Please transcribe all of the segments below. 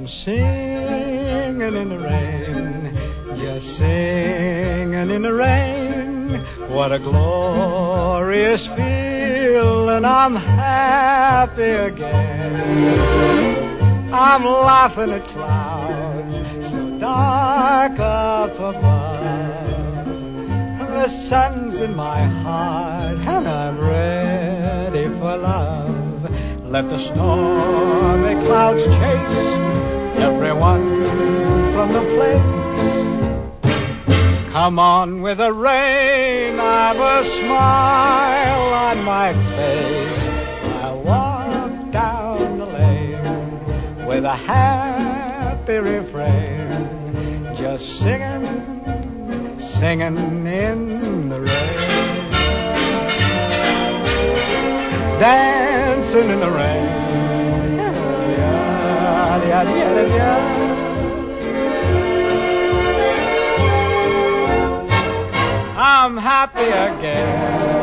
I'm singing in the rain, just singing in the rain. What a glorious feeling, I'm happy again. I'm laughing at clouds so dark up above. The sun's in my heart and I'm ready for love. Let the stormy clouds chase from the place. Come on with the rain, I've a smile on my face. I'll walk down the lane with a happy refrain, just singing, singing in the rain. Dancing in the rain. Yeah, yeah, yeah, I'm happy again.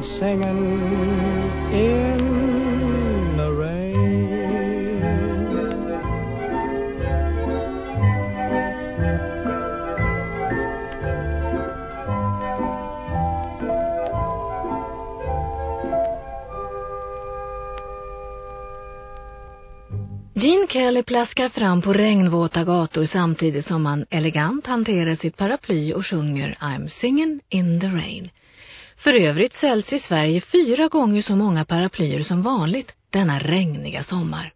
And singing in the rain. Gene Kelly plaskar fram på regnvåta gator samtidigt som han elegant hanterar sitt paraply och sjunger I'm singing in the rain. För övrigt säljs i Sverige fyra gånger så många paraplyer som vanligt denna regniga sommar.